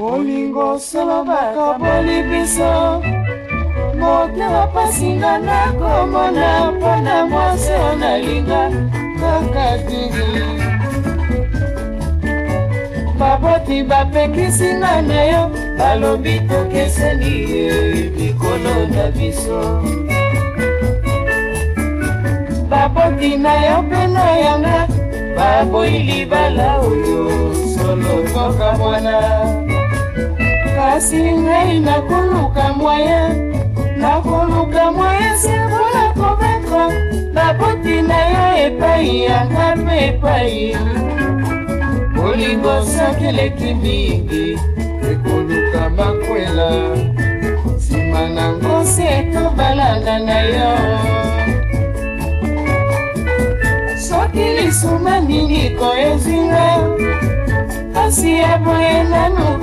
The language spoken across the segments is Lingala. bolingo solo bakaboli biso motema pasinga nakomona mpona mwasi oyo nalinga kaka dini baboti bapekisinga na yo balobi tokeseni mikolo na biso baboti na yo mpe na yanga baboyi libala oyo solo koka mwana kasi ngai nakoluka mwaye nakoluka mwaye sirko na kometre naboti na yo epai yanga mpe epai bolingo soki eleki mingi ekoluka makwela nsima nango si etobalana na yo soki lisuma nini koyezinga kasi ya boye nanu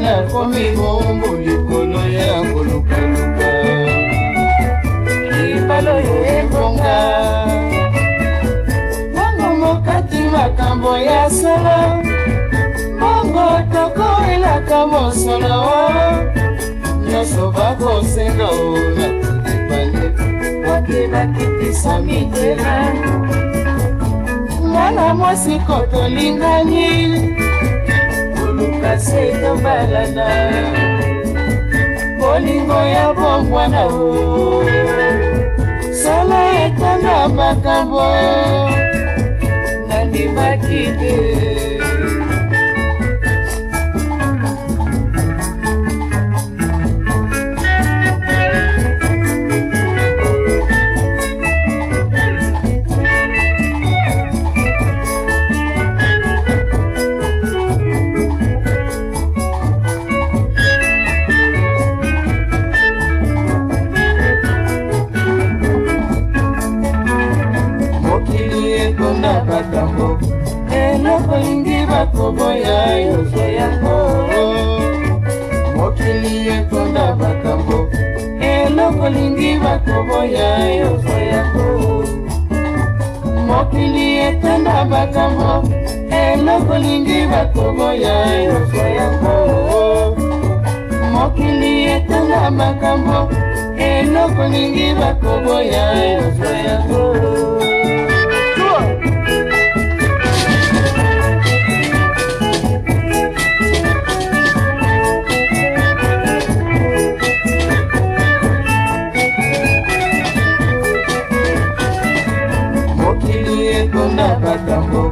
nakomi bombo likolo ya kolukaluka libala oyo ebonga ntango mokati makambo ya sala bongo tokoelaka mosolo nyonso bakosenga o natibane oke bakitisa mitela nga na mwasi kotolingani se etambalana bolingo ya bongwana o sala etanga makambo nandimaki te ekonda batango lelo olingi bakoboya yoso yango mokili ekonda batango lelo olingi bakoboya yoso yango mokili ekonda batango lelo olingi bakoboya yoso yango mokili ekonda makambo eloko ningi bakoboya yoso yango katambo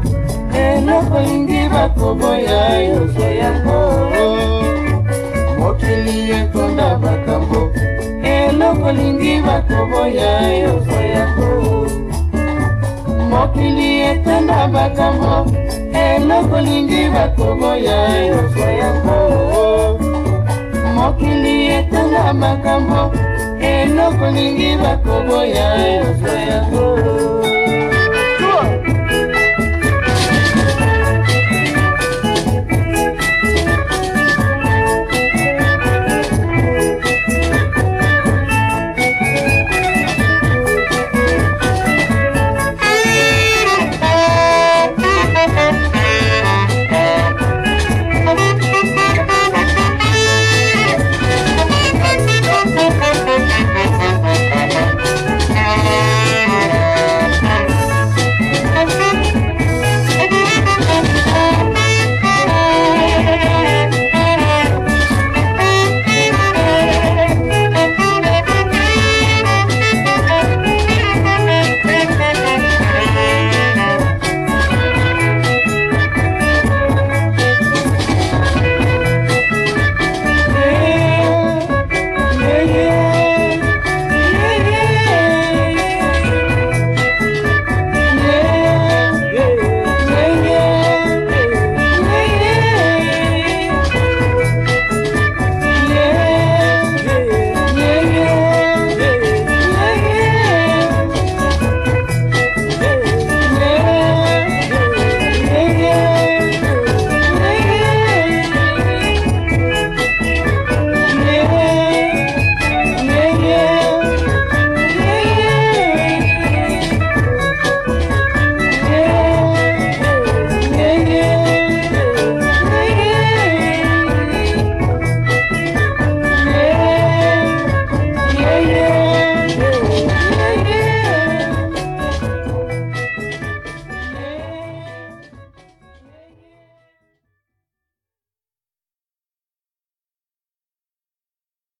eloko lingi bakoboya yoso yango mokili ekonda bakambo eloko lingi bakoboya yoso yango mokili ekonda bakambo eloko lingi bakoboya yoso yango mokili ekonda makambo eloko lingi bakoboya yoso yango